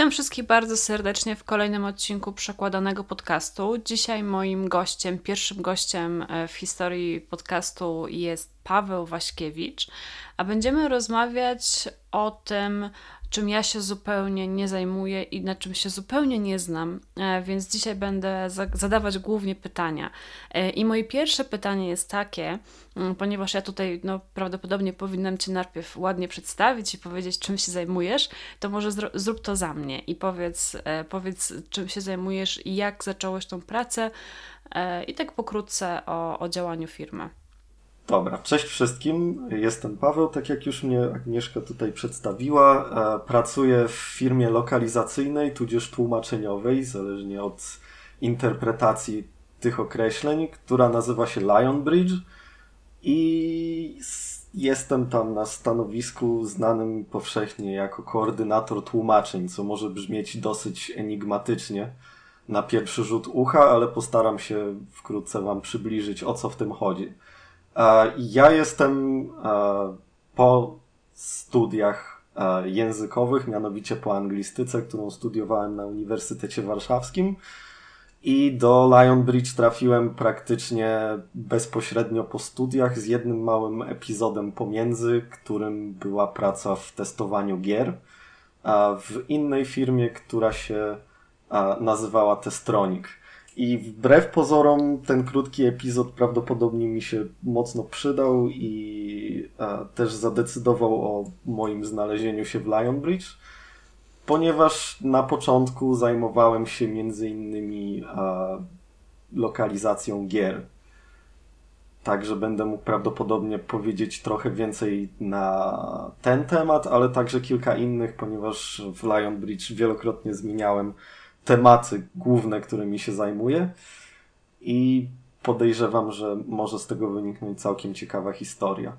Witam wszystkich bardzo serdecznie w kolejnym odcinku przekładanego podcastu. Dzisiaj moim gościem, pierwszym gościem e, w historii podcastu jest Paweł Waśkiewicz, a będziemy rozmawiać o tym, czym ja się zupełnie nie zajmuję i na czym się zupełnie nie znam, e, więc dzisiaj będę zadawać głównie pytania. E, I moje pierwsze pytanie jest takie, mm, ponieważ ja tutaj no, prawdopodobnie powinnam Cię najpierw ładnie przedstawić i powiedzieć, czym się zajmujesz, to może zrób to za mnie i powiedz, e, powiedz czym się zajmujesz i jak zacząłeś tą pracę i tak pokrótce o, o działaniu firmy. Dobra, cześć wszystkim. Jestem Paweł, tak jak już mnie Agnieszka tutaj przedstawiła. E, pracuję w firmie lokalizacyjnej, tudzież tłumaczeniowej, zależnie od interpretacji tych określeń, która nazywa się Lionbridge i jestem tam na stanowisku znanym powszechnie jako koordynator tłumaczeń, co może brzmieć dosyć enigmatycznie na pierwszy rzut ucha, ale postaram się wkrótce Wam przybliżyć o co w tym chodzi. Ja jestem po studiach językowych, mianowicie po anglistyce, którą studiowałem na Uniwersytecie Warszawskim. I do Lionbridge trafiłem praktycznie bezpośrednio po studiach, z jednym małym epizodem pomiędzy, którym była praca w testowaniu gier, w innej firmie, która się nazywała Testronic. I wbrew pozorom ten krótki epizod prawdopodobnie mi się mocno przydał i a, też zadecydował o moim znalezieniu się w Lionbridge, ponieważ na początku zajmowałem się między innymi a, lokalizacją gier. Także będę mógł prawdopodobnie powiedzieć trochę więcej na ten temat, ale także kilka innych, ponieważ w Lionbridge wielokrotnie zmieniałem tematy główne, którymi się zajmuję i podejrzewam, że może z tego wyniknąć całkiem ciekawa historia.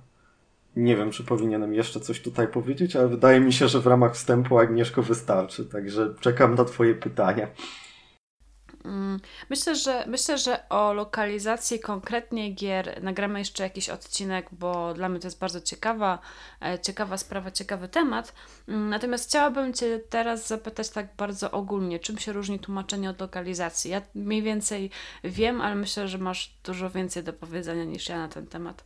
Nie wiem, czy powinienem jeszcze coś tutaj powiedzieć, ale wydaje mi się, że w ramach wstępu Agnieszko wystarczy, także czekam na Twoje pytania. Mm, myślę, że myślę, że o lokalizacji konkretnie gier nagramy jeszcze jakiś odcinek, bo dla mnie to jest bardzo ciekawa, e, ciekawa sprawa, ciekawy temat. Mm, natomiast chciałabym Cię teraz zapytać tak bardzo ogólnie, czym się różni tłumaczenie od lokalizacji? Ja mniej więcej wiem, ale myślę, że masz dużo więcej do powiedzenia niż ja na ten temat.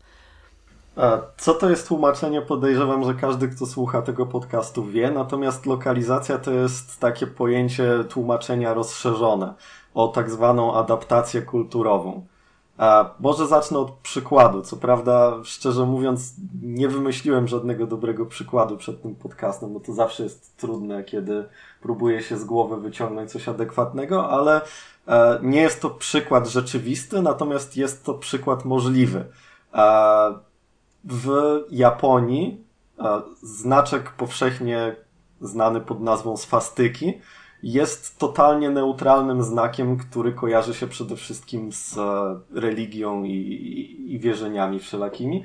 Co to jest tłumaczenie? Podejrzewam, że każdy, kto słucha tego podcastu wie, natomiast lokalizacja to jest takie pojęcie tłumaczenia rozszerzone o tak zwaną adaptację kulturową. A może zacznę od przykładu. Co prawda, szczerze mówiąc, nie wymyśliłem żadnego dobrego przykładu przed tym podcastem, bo to zawsze jest trudne, kiedy próbuje się z głowy wyciągnąć coś adekwatnego, ale e, nie jest to przykład rzeczywisty, natomiast jest to przykład możliwy. E, w Japonii e, znaczek powszechnie znany pod nazwą swastyki jest totalnie neutralnym znakiem, który kojarzy się przede wszystkim z e, religią i, i wierzeniami wszelakimi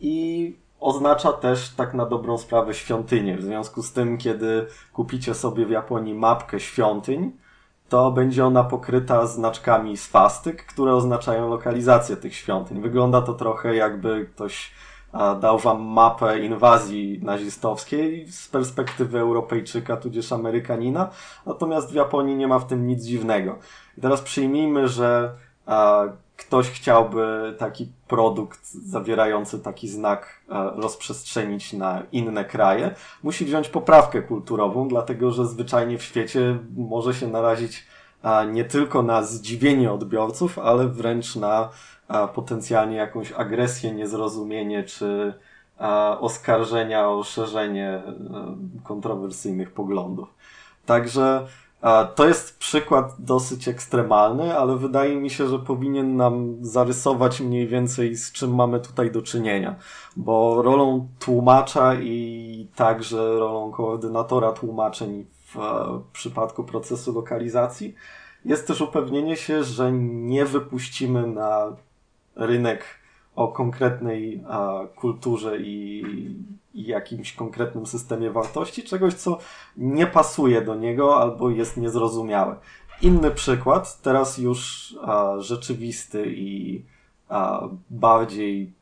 i oznacza też tak na dobrą sprawę świątynię. W związku z tym, kiedy kupicie sobie w Japonii mapkę świątyń, to będzie ona pokryta znaczkami swastyk, które oznaczają lokalizację tych świątyń. Wygląda to trochę jakby ktoś dał wam mapę inwazji nazistowskiej z perspektywy Europejczyka tudzież Amerykanina, natomiast w Japonii nie ma w tym nic dziwnego. I teraz przyjmijmy, że ktoś chciałby taki produkt zawierający taki znak rozprzestrzenić na inne kraje, musi wziąć poprawkę kulturową, dlatego że zwyczajnie w świecie może się narazić nie tylko na zdziwienie odbiorców, ale wręcz na potencjalnie jakąś agresję, niezrozumienie czy oskarżenia o szerzenie e, kontrowersyjnych poglądów. Także to jest przykład dosyć ekstremalny, ale wydaje mi się, że powinien nam zarysować mniej więcej z czym mamy tutaj do czynienia, bo rolą tłumacza i także rolą koordynatora tłumaczeń w przypadku procesu lokalizacji jest też upewnienie się, że nie wypuścimy na rynek o konkretnej a, kulturze i, i jakimś konkretnym systemie wartości, czegoś, co nie pasuje do niego albo jest niezrozumiałe. Inny przykład, teraz już a, rzeczywisty i a, bardziej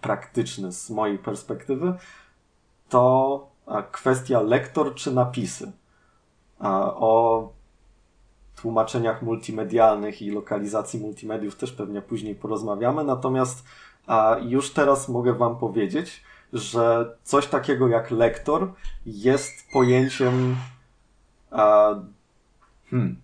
praktyczny z mojej perspektywy, to kwestia lektor czy napisy. O tłumaczeniach multimedialnych i lokalizacji multimediów też pewnie później porozmawiamy, natomiast już teraz mogę Wam powiedzieć, że coś takiego jak lektor jest pojęciem hmm,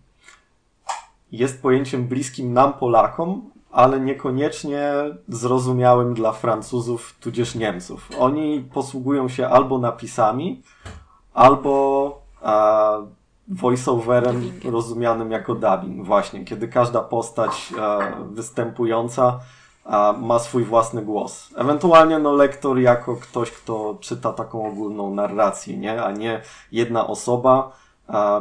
jest pojęciem bliskim nam Polakom, ale niekoniecznie zrozumiałym dla Francuzów tudzież Niemców. Oni posługują się albo napisami, albo a, voiceoverem rozumianym jako dubbing. Właśnie, kiedy każda postać a, występująca a, ma swój własny głos. Ewentualnie no, lektor jako ktoś, kto czyta taką ogólną narrację, nie? a nie jedna osoba,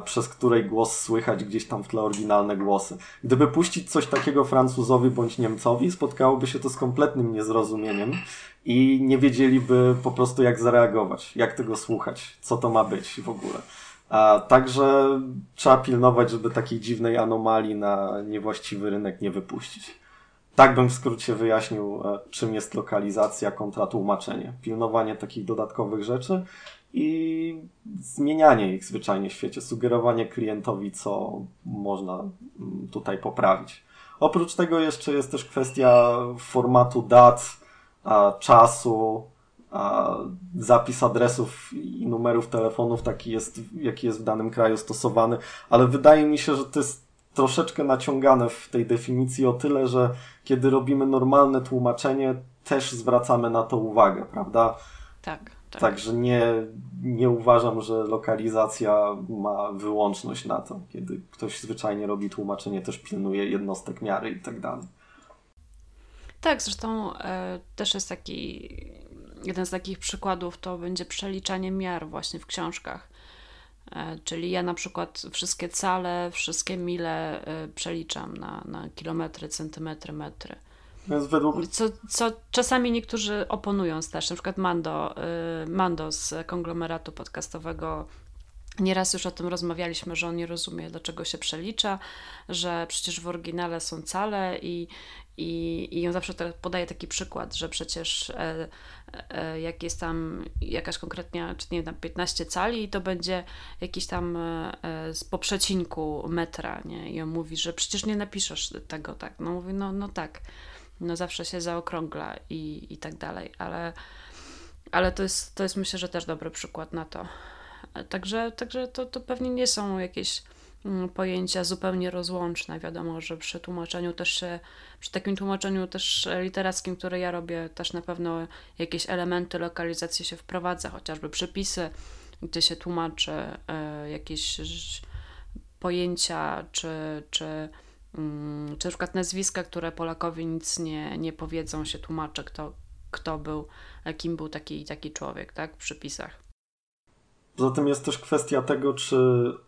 przez której głos słychać gdzieś tam w tle oryginalne głosy. Gdyby puścić coś takiego Francuzowi bądź Niemcowi, spotkałoby się to z kompletnym niezrozumieniem i nie wiedzieliby po prostu jak zareagować, jak tego słuchać, co to ma być w ogóle. A, także trzeba pilnować, żeby takiej dziwnej anomalii na niewłaściwy rynek nie wypuścić. Tak bym w skrócie wyjaśnił, e, czym jest lokalizacja kontra tłumaczenie. Pilnowanie takich dodatkowych rzeczy i zmienianie ich zwyczajnie w świecie, sugerowanie klientowi, co można mm, tutaj poprawić. Oprócz tego jeszcze jest też kwestia formatu dat, czasu, zapis adresów i numerów telefonów, taki jest, jaki jest w danym kraju stosowany, ale wydaje mi się, że to jest troszeczkę naciągane w tej definicji o tyle, że kiedy robimy normalne tłumaczenie, też zwracamy na to uwagę, prawda? Tak. Tak. Także nie, nie uważam, że lokalizacja ma wyłączność na to. Kiedy ktoś zwyczajnie robi tłumaczenie, też pilnuje jednostek miary i tak dalej. Tak, zresztą e, też jest taki, jeden z takich przykładów to będzie przeliczanie miar właśnie w książkach. E, czyli ja na przykład wszystkie cale, wszystkie mile e, przeliczam na, na kilometry, centymetry, metry. Według... Co, co czasami niektórzy oponują też, na przykład Mando, y, Mando z konglomeratu podcastowego Nieraz już o tym rozmawialiśmy, że on nie rozumie, dlaczego się przelicza, że przecież w oryginale są cale i, i, i on zawsze podaje taki przykład, że przecież e, e, jak jest tam jakaś konkretnie, czy nie wiem, 15 cali, to będzie jakiś tam e, z poprzecinku metra, nie? I on mówi, że przecież nie napiszesz tego tak. No mówi, no, no tak no zawsze się zaokrągla i, i tak dalej, ale, ale to, jest, to jest myślę, że też dobry przykład na to. Także, także to, to pewnie nie są jakieś mm, pojęcia zupełnie rozłączne. Wiadomo, że przy tłumaczeniu też się, przy takim tłumaczeniu też literackim, które ja robię, też na pewno jakieś elementy lokalizacji się wprowadza, chociażby przepisy, gdzie się tłumaczy y, jakieś pojęcia czy, czy Mm, czy na przykład nazwiska, które Polakowi nic nie, nie powiedzą, się tłumaczy, kto, kto był, kim był taki taki człowiek, tak, w przypisach. Poza tym jest też kwestia tego, czy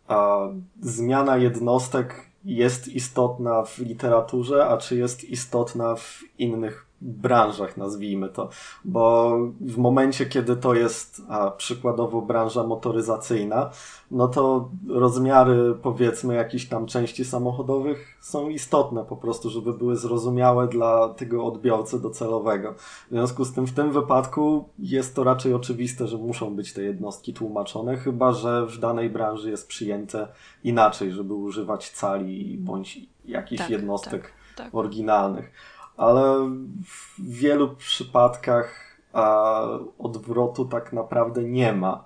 a, zmiana jednostek jest istotna w literaturze, a czy jest istotna w innych branżach, nazwijmy to, bo w momencie, kiedy to jest a, przykładowo branża motoryzacyjna, no to rozmiary powiedzmy jakichś tam części samochodowych są istotne po prostu, żeby były zrozumiałe dla tego odbiorcy docelowego. W związku z tym w tym wypadku jest to raczej oczywiste, że muszą być te jednostki tłumaczone, chyba że w danej branży jest przyjęte inaczej, żeby używać cali bądź jakichś tak, jednostek tak, tak. oryginalnych ale w wielu przypadkach a, odwrotu tak naprawdę nie ma.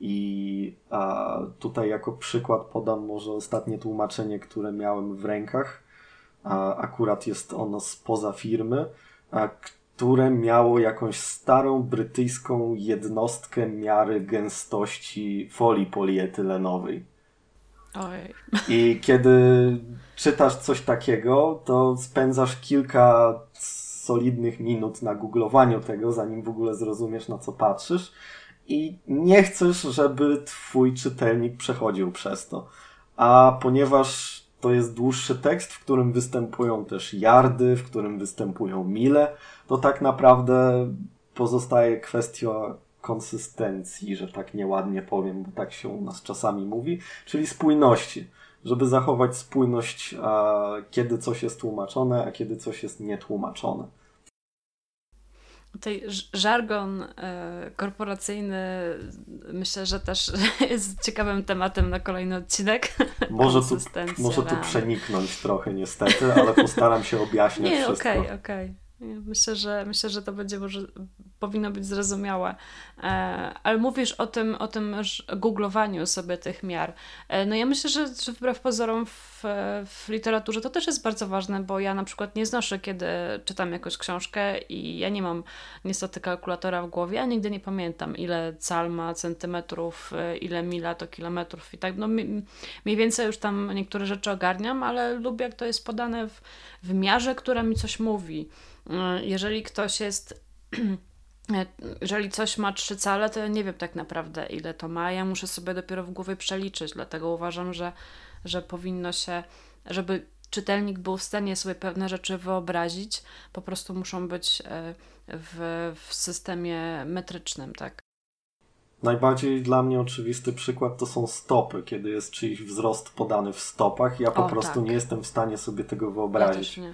I a, tutaj jako przykład podam może ostatnie tłumaczenie, które miałem w rękach. A, akurat jest ono spoza firmy, a, które miało jakąś starą brytyjską jednostkę miary gęstości folii polietylenowej. Ojej. I kiedy czytasz coś takiego, to spędzasz kilka solidnych minut na googlowaniu tego, zanim w ogóle zrozumiesz, na co patrzysz. I nie chcesz, żeby twój czytelnik przechodził przez to. A ponieważ to jest dłuższy tekst, w którym występują też yardy, w którym występują mile, to tak naprawdę pozostaje kwestia konsystencji, że tak nieładnie powiem, bo tak się u nas czasami mówi, czyli spójności. Żeby zachować spójność, a kiedy coś jest tłumaczone, a kiedy coś jest nietłumaczone. Tutaj żargon e, korporacyjny myślę, że też jest ciekawym tematem na kolejny odcinek. Może tu, może tu przeniknąć trochę niestety, ale postaram się objaśnić Nie, wszystko. okej, okay, okej. Okay. Myślę, że myślę, że to będzie może powinno być zrozumiałe. E, ale mówisz o tym, o tym googlowaniu sobie tych miar. E, no ja myślę, że, że wbrew pozorom w, w literaturze to też jest bardzo ważne, bo ja na przykład nie znoszę, kiedy czytam jakąś książkę i ja nie mam niestety kalkulatora w głowie, a nigdy nie pamiętam, ile cal ma centymetrów, e, ile mila to kilometrów i tak. No mniej więcej już tam niektóre rzeczy ogarniam, ale lubię, jak to jest podane w, w miarze, która mi coś mówi. Jeżeli ktoś jest jeżeli coś ma trzy cale, to ja nie wiem tak naprawdę ile to ma. Ja muszę sobie dopiero w głowie przeliczyć, dlatego uważam, że, że powinno się, żeby czytelnik był w stanie sobie pewne rzeczy wyobrazić, po prostu muszą być e, w, w systemie metrycznym, tak? Najbardziej dla mnie oczywisty przykład to są stopy, kiedy jest czyjś wzrost podany w stopach. Ja po o, prostu tak. nie jestem w stanie sobie tego wyobrazić. Ja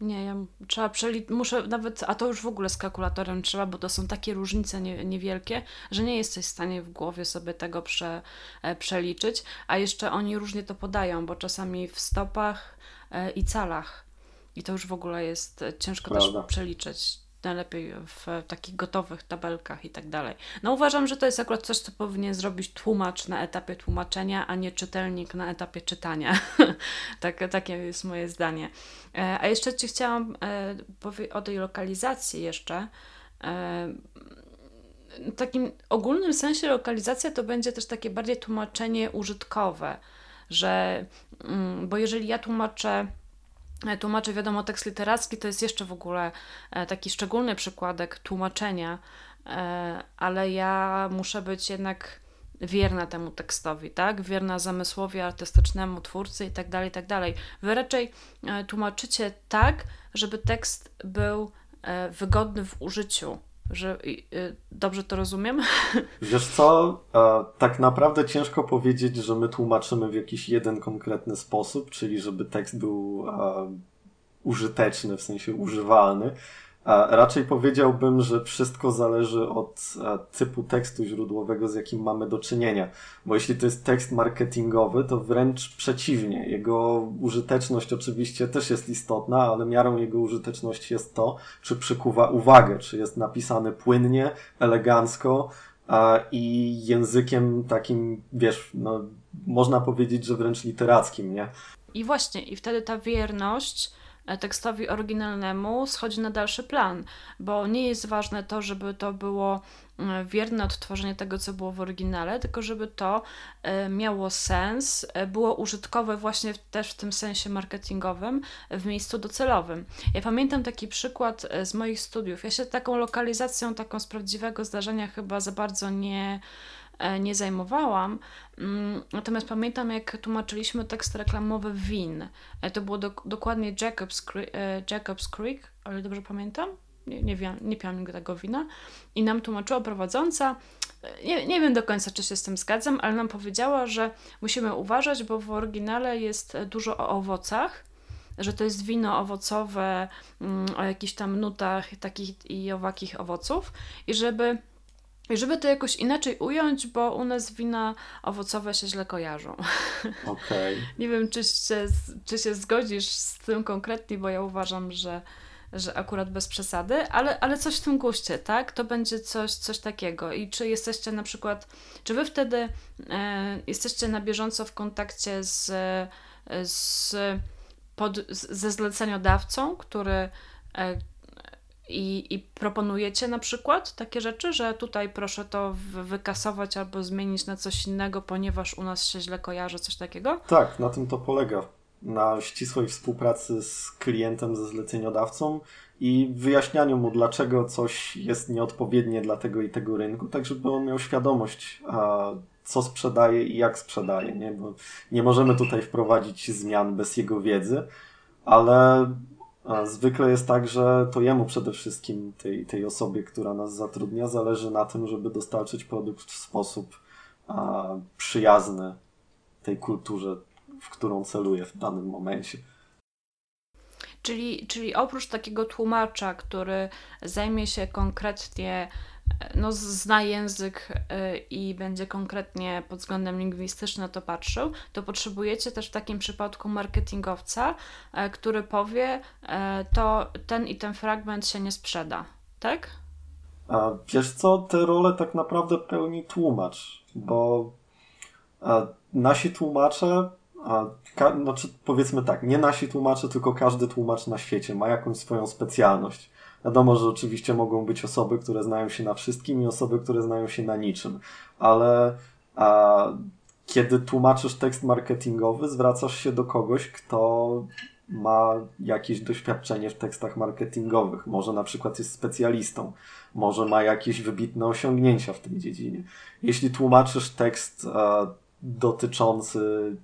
nie, ja trzeba przeliczyć, muszę nawet, a to już w ogóle z kalkulatorem trzeba, bo to są takie różnice nie, niewielkie, że nie jesteś w stanie w głowie sobie tego prze, e, przeliczyć, a jeszcze oni różnie to podają, bo czasami w stopach e, i calach i to już w ogóle jest e, ciężko Prawda. też przeliczyć najlepiej w takich gotowych tabelkach i tak dalej. No uważam, że to jest akurat coś, co powinien zrobić tłumacz na etapie tłumaczenia, a nie czytelnik na etapie czytania. tak, takie jest moje zdanie. E, a jeszcze Ci chciałam e, o tej lokalizacji jeszcze. E, takim ogólnym sensie lokalizacja to będzie też takie bardziej tłumaczenie użytkowe, że, mm, bo jeżeli ja tłumaczę E, tłumaczę, wiadomo, tekst literacki to jest jeszcze w ogóle e, taki szczególny przykładek tłumaczenia, e, ale ja muszę być jednak wierna temu tekstowi, tak? Wierna zamysłowi artystycznemu, twórcy i tak dalej, tak dalej. Wy raczej tłumaczycie tak, żeby tekst był wygodny w użyciu, że y, dobrze to rozumiem? Wiesz co, tak naprawdę ciężko powiedzieć, że my tłumaczymy w jakiś jeden konkretny sposób, czyli żeby tekst był użyteczny, w sensie używalny. Raczej powiedziałbym, że wszystko zależy od typu tekstu źródłowego, z jakim mamy do czynienia. Bo jeśli to jest tekst marketingowy, to wręcz przeciwnie. Jego użyteczność oczywiście też jest istotna, ale miarą jego użyteczności jest to, czy przykuwa uwagę, czy jest napisany płynnie, elegancko i językiem takim, wiesz, no, można powiedzieć, że wręcz literackim, nie? I właśnie, i wtedy ta wierność tekstowi oryginalnemu schodzi na dalszy plan, bo nie jest ważne to, żeby to było mm, wierne odtworzenie tego, co było w oryginale, tylko żeby to e, miało sens, e, było użytkowe właśnie też w tym sensie marketingowym w miejscu docelowym. Ja pamiętam taki przykład e, z moich studiów. Ja się taką lokalizacją, taką z prawdziwego zdarzenia chyba za bardzo nie E, nie zajmowałam. Mm, natomiast pamiętam, jak tłumaczyliśmy tekst reklamowy win. E, to było do, dokładnie Jacob's, e, Jacob's Creek, ale dobrze pamiętam? Nie, nie, wiem, nie piłam tego wina. I nam tłumaczyła prowadząca, nie, nie wiem do końca, czy się z tym zgadzam, ale nam powiedziała, że musimy uważać, bo w oryginale jest dużo o owocach, że to jest wino owocowe mm, o jakichś tam nutach takich i owakich owoców i żeby i żeby to jakoś inaczej ująć, bo u nas wina owocowe się źle kojarzą. Okay. Nie wiem, czy się, czy się zgodzisz z tym konkretnie, bo ja uważam, że, że akurat bez przesady, ale, ale coś w tym guście, tak? To będzie coś, coś takiego. I czy jesteście na przykład, czy wy wtedy e, jesteście na bieżąco w kontakcie z, z pod, ze zleceniodawcą, który e, i, I proponujecie na przykład takie rzeczy, że tutaj proszę to wykasować albo zmienić na coś innego, ponieważ u nas się źle kojarzy, coś takiego? Tak, na tym to polega. Na ścisłej współpracy z klientem, ze zleceniodawcą i wyjaśnianiu mu, dlaczego coś jest nieodpowiednie dla tego i tego rynku, tak żeby on miał świadomość, a, co sprzedaje i jak sprzedaje. Nie? Bo nie możemy tutaj wprowadzić zmian bez jego wiedzy, ale Zwykle jest tak, że to jemu przede wszystkim, tej, tej osobie, która nas zatrudnia, zależy na tym, żeby dostarczyć produkt w sposób a, przyjazny tej kulturze, w którą celuje w danym momencie. Czyli, czyli oprócz takiego tłumacza, który zajmie się konkretnie no, zna język y, i będzie konkretnie pod względem lingwistycznym na to patrzył, to potrzebujecie też w takim przypadku marketingowca, y, który powie, y, to ten i ten fragment się nie sprzeda, tak? A wiesz co, te role tak naprawdę pełni tłumacz, bo nasi tłumacze, a, znaczy powiedzmy tak, nie nasi tłumacze, tylko każdy tłumacz na świecie ma jakąś swoją specjalność. Wiadomo, że oczywiście mogą być osoby, które znają się na wszystkim i osoby, które znają się na niczym, ale a, kiedy tłumaczysz tekst marketingowy, zwracasz się do kogoś, kto ma jakieś doświadczenie w tekstach marketingowych. Może na przykład jest specjalistą, może ma jakieś wybitne osiągnięcia w tej dziedzinie. Jeśli tłumaczysz tekst dotyczący,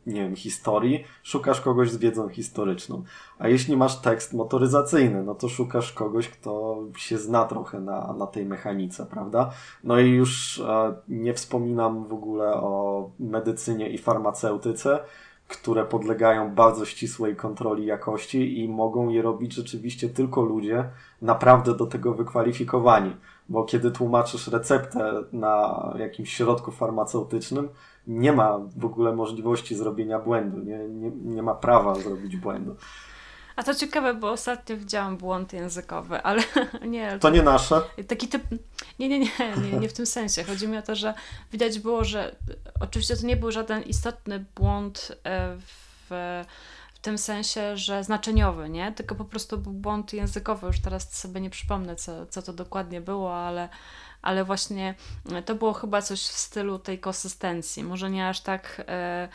nie wiem, historii, szukasz kogoś z wiedzą historyczną. A jeśli masz tekst motoryzacyjny, no to szukasz kogoś, kto się zna trochę na, na tej mechanice, prawda? No i już e, nie wspominam w ogóle o medycynie i farmaceutyce, które podlegają bardzo ścisłej kontroli jakości i mogą je robić rzeczywiście tylko ludzie naprawdę do tego wykwalifikowani. Bo kiedy tłumaczysz receptę na jakimś środku farmaceutycznym, nie ma w ogóle możliwości zrobienia błędu, nie, nie, nie ma prawa zrobić błędu. A to ciekawe, bo ostatnio widziałam błąd językowy, ale nie. To, nie nasze. Taki typ. Nie, nie, nie, nie, nie w tym sensie. Chodzi mi o to, że widać było, że oczywiście to nie był żaden istotny błąd e, w, w tym sensie, że znaczeniowy, nie? Tylko po prostu był błąd językowy. Już teraz sobie nie przypomnę, co, co to dokładnie było, ale ale właśnie e, to było chyba coś w stylu tej konsystencji. Może nie aż tak, e,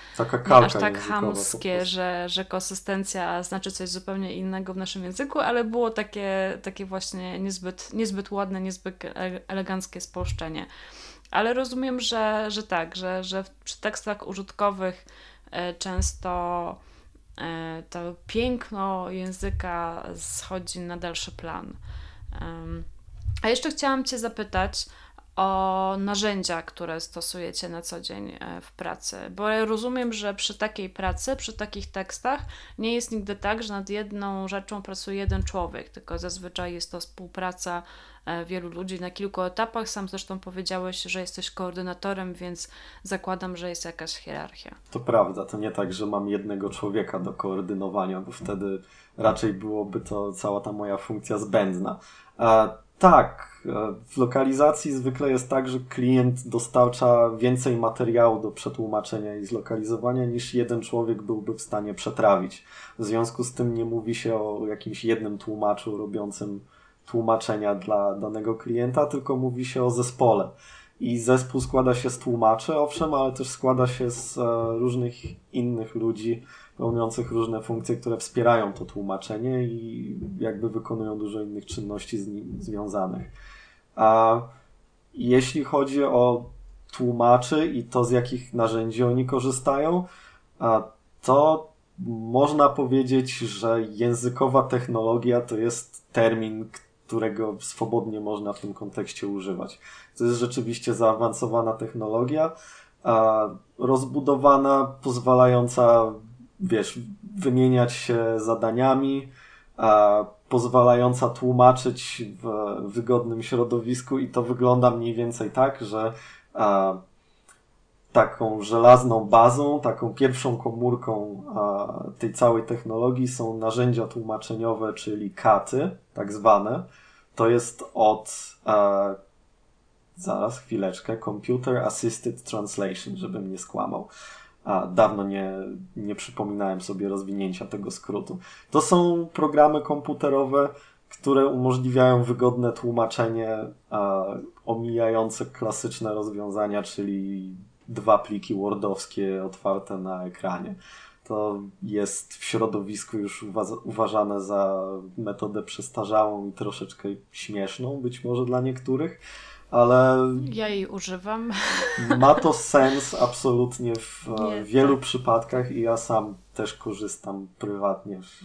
nie aż tak hamskie, że, że konsystencja znaczy coś zupełnie innego w naszym języku, ale było takie, takie właśnie niezbyt, niezbyt ładne, niezbyt eleganckie spolszczenie. Ale rozumiem, że, że tak, że, że przy tekstach użytkowych e, często to piękno języka schodzi na dalszy plan. A jeszcze chciałam Cię zapytać o narzędzia, które stosujecie na co dzień e, w pracy, bo ja rozumiem, że przy takiej pracy, przy takich tekstach nie jest nigdy tak, że nad jedną rzeczą pracuje jeden człowiek, tylko zazwyczaj jest to współpraca e, wielu ludzi na kilku etapach. Sam zresztą powiedziałeś, że jesteś koordynatorem, więc zakładam, że jest jakaś hierarchia. To prawda, to nie tak, że mam jednego człowieka do koordynowania, bo wtedy raczej byłoby to cała ta moja funkcja zbędna. Tak, e, w lokalizacji zwykle jest tak, że klient dostarcza więcej materiału do przetłumaczenia i zlokalizowania niż jeden człowiek byłby w stanie przetrawić. W związku z tym nie mówi się o jakimś jednym tłumaczu robiącym tłumaczenia dla danego klienta, tylko mówi się o zespole. I zespół składa się z tłumaczy, owszem, ale też składa się z e, różnych innych ludzi, pełniących różne funkcje, które wspierają to tłumaczenie i jakby wykonują dużo innych czynności z nim związanych. A jeśli chodzi o tłumaczy i to, z jakich narzędzi oni korzystają, to można powiedzieć, że językowa technologia to jest termin, którego swobodnie można w tym kontekście używać. To jest rzeczywiście zaawansowana technologia, rozbudowana, pozwalająca wiesz, wymieniać się zadaniami, a pozwalająca tłumaczyć w wygodnym środowisku i to wygląda mniej więcej tak, że a, taką żelazną bazą, taką pierwszą komórką tej całej technologii są narzędzia tłumaczeniowe, czyli katy, tak zwane. To jest od zaraz chwileczkę, Computer Assisted Translation, żebym nie skłamał a dawno nie, nie przypominałem sobie rozwinięcia tego skrótu. To są programy komputerowe, które umożliwiają wygodne tłumaczenie a, omijające klasyczne rozwiązania, czyli dwa pliki wordowskie otwarte na ekranie. To jest w środowisku już uważane za metodę przestarzałą i troszeczkę śmieszną, być może dla niektórych ale. Ja jej używam. Ma to sens absolutnie w Nie, wielu tak. przypadkach i ja sam też korzystam prywatnie w,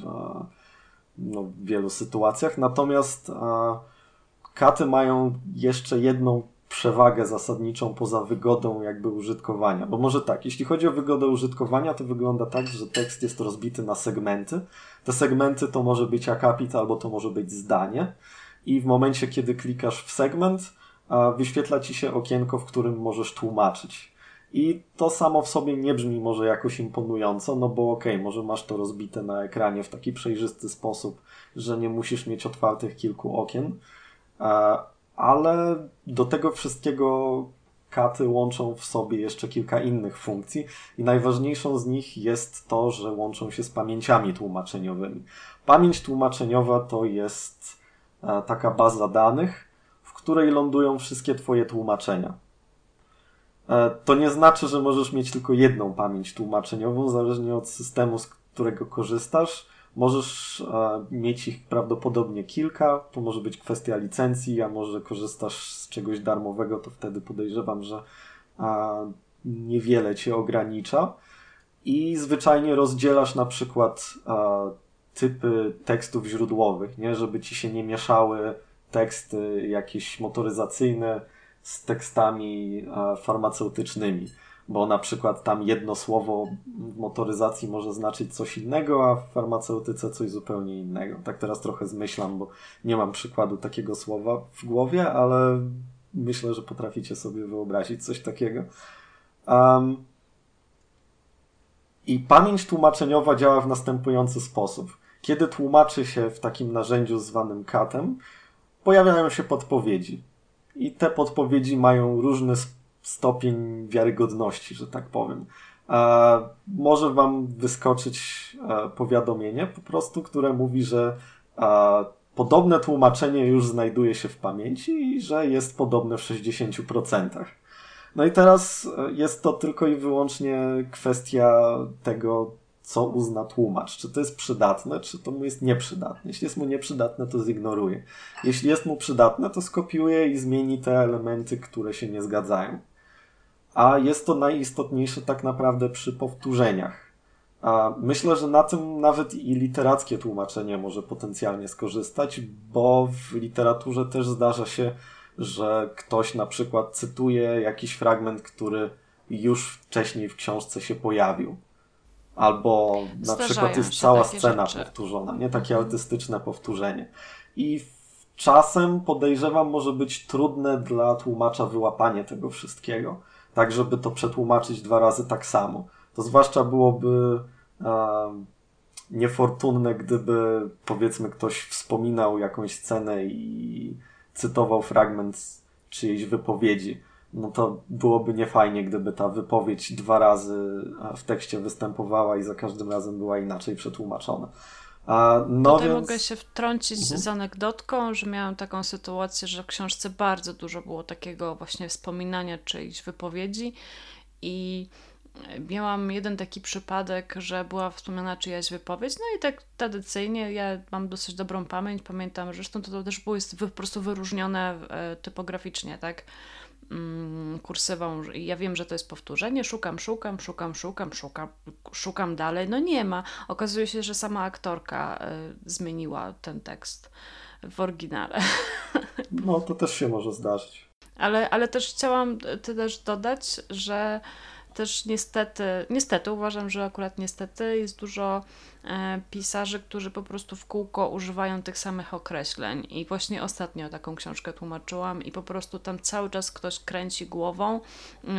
no, w wielu sytuacjach. Natomiast katy mają jeszcze jedną przewagę zasadniczą poza wygodą jakby użytkowania. Bo może tak, jeśli chodzi o wygodę użytkowania, to wygląda tak, że tekst jest rozbity na segmenty. Te segmenty to może być akapit albo to może być zdanie. I w momencie, kiedy klikasz w segment, wyświetla ci się okienko, w którym możesz tłumaczyć. I to samo w sobie nie brzmi może jakoś imponująco, no bo okej, okay, może masz to rozbite na ekranie w taki przejrzysty sposób, że nie musisz mieć otwartych kilku okien, ale do tego wszystkiego katy łączą w sobie jeszcze kilka innych funkcji i najważniejszą z nich jest to, że łączą się z pamięciami tłumaczeniowymi. Pamięć tłumaczeniowa to jest e, taka baza danych, w której lądują wszystkie Twoje tłumaczenia. E, to nie znaczy, że możesz mieć tylko jedną pamięć tłumaczeniową, zależnie od systemu, z którego korzystasz. Możesz e, mieć ich prawdopodobnie kilka, to może być kwestia licencji, a może korzystasz z czegoś darmowego, to wtedy podejrzewam, że niewiele cię ogranicza. I zwyczajnie rozdzielasz na przykład typy tekstów źródłowych, nie? żeby ci się nie mieszały teksty jakieś motoryzacyjne z tekstami farmaceutycznymi bo na przykład tam jedno słowo w motoryzacji może znaczyć coś innego, a w farmaceutyce coś zupełnie innego. Tak teraz trochę zmyślam, bo nie mam przykładu takiego słowa w głowie, ale myślę, że potraficie sobie wyobrazić coś takiego. Um, I pamięć tłumaczeniowa działa w następujący sposób. Kiedy tłumaczy się w takim narzędziu zwanym katem, pojawiają się podpowiedzi. I te podpowiedzi mają różny sposób stopień wiarygodności, że tak powiem. E, może Wam wyskoczyć e, powiadomienie po prostu, które mówi, że e, podobne tłumaczenie już znajduje się w pamięci i że jest podobne w 60%. No i teraz jest to tylko i wyłącznie kwestia tego, co uzna tłumacz. Czy to jest przydatne, czy to mu jest nieprzydatne. Jeśli jest mu nieprzydatne, to zignoruje. Jeśli jest mu przydatne, to skopiuje i zmieni te elementy, które się nie zgadzają a jest to najistotniejsze tak naprawdę przy powtórzeniach. A myślę, że na tym nawet i literackie tłumaczenie może potencjalnie skorzystać, bo w literaturze też zdarza się, że ktoś na przykład cytuje jakiś fragment, który już wcześniej w książce się pojawił. Albo na Zdarzają przykład jest cała scena rzeczy. powtórzona, nie takie mhm. artystyczne powtórzenie. I czasem podejrzewam może być trudne dla tłumacza wyłapanie tego wszystkiego tak żeby to przetłumaczyć dwa razy tak samo. To zwłaszcza byłoby e, niefortunne, gdyby powiedzmy ktoś wspominał jakąś scenę i cytował fragment czyjejś wypowiedzi. No to byłoby niefajnie, gdyby ta wypowiedź dwa razy w tekście występowała i za każdym razem była inaczej przetłumaczona. No Tutaj więc... mogę się wtrącić mhm. z anegdotką, że miałam taką sytuację, że w książce bardzo dużo było takiego właśnie wspominania czyjś wypowiedzi i miałam jeden taki przypadek, że była wspomniana czyjaś wypowiedź, no i tak tradycyjnie ja mam dosyć dobrą pamięć, pamiętam, że zresztą to, to też było jest po prostu wyróżnione e, typograficznie, tak, kursywą. Ja wiem, że to jest powtórzenie, szukam, szukam, szukam, szukam, szukam, szukam dalej. No nie ma. Okazuje się, że sama aktorka y, zmieniła ten tekst w oryginale. No, to też się może zdarzyć. Ale, ale też chciałam też dodać, że też niestety, niestety uważam, że akurat niestety jest dużo e, pisarzy, którzy po prostu w kółko używają tych samych określeń. I właśnie ostatnio taką książkę tłumaczyłam i po prostu tam cały czas ktoś kręci głową, e,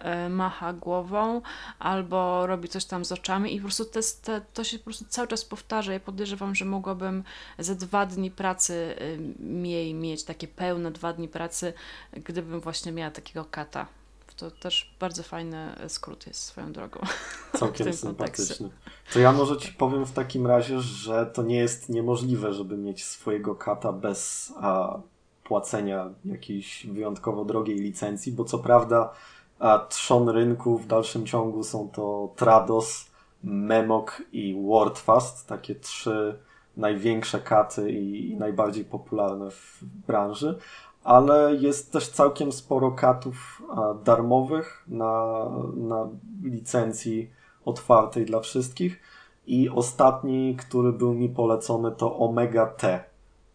e, macha głową albo robi coś tam z oczami i po prostu te, to się po prostu cały czas powtarza. Ja podejrzewam, że mogłabym ze dwa dni pracy mniej mieć, takie pełne dwa dni pracy, gdybym właśnie miała takiego kata. To też bardzo fajny skrót jest swoją drogą. Całkiem sympatyczny. To ja może Ci powiem w takim razie, że to nie jest niemożliwe, żeby mieć swojego kata bez a, płacenia jakiejś wyjątkowo drogiej licencji, bo co prawda a, trzon rynku w dalszym ciągu są to Trados, Memok i Wordfast, takie trzy największe katy i, i najbardziej popularne w branży, ale jest też całkiem sporo katów darmowych na, na licencji otwartej dla wszystkich. I ostatni, który był mi polecony, to Omega T,